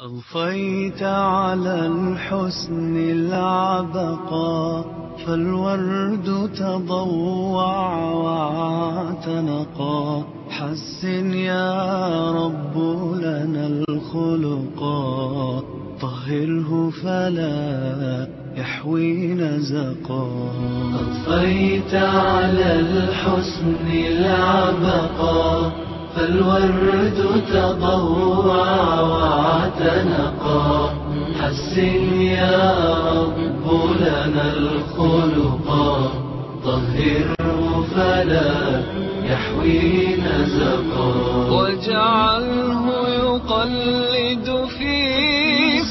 أضفيت على الحسن العبقى فالورد تضوع واعتنقا حسن يا رب لنا الخلقا طهره فلا يحوي نزقا أضفيت على الحسن العبقا فالورد تضوع واعتنقا حسن يا رب لنا الخلقا طهره فلا يحوي نزقا. واجعله يقلد في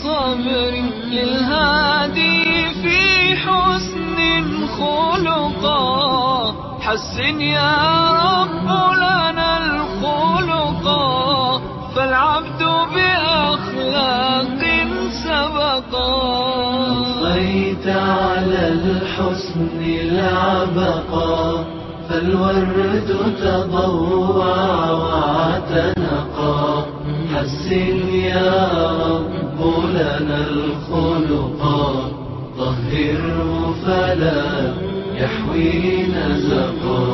صبر للهادي في حسن خلقا. حسن يا رب فالعبد بأخلاق سبقا. أضفيت على الحسن العبقا فالورد تضوع واعتنقا حسن يا رب لنا الخلقا طهره فلا يحوي نزقا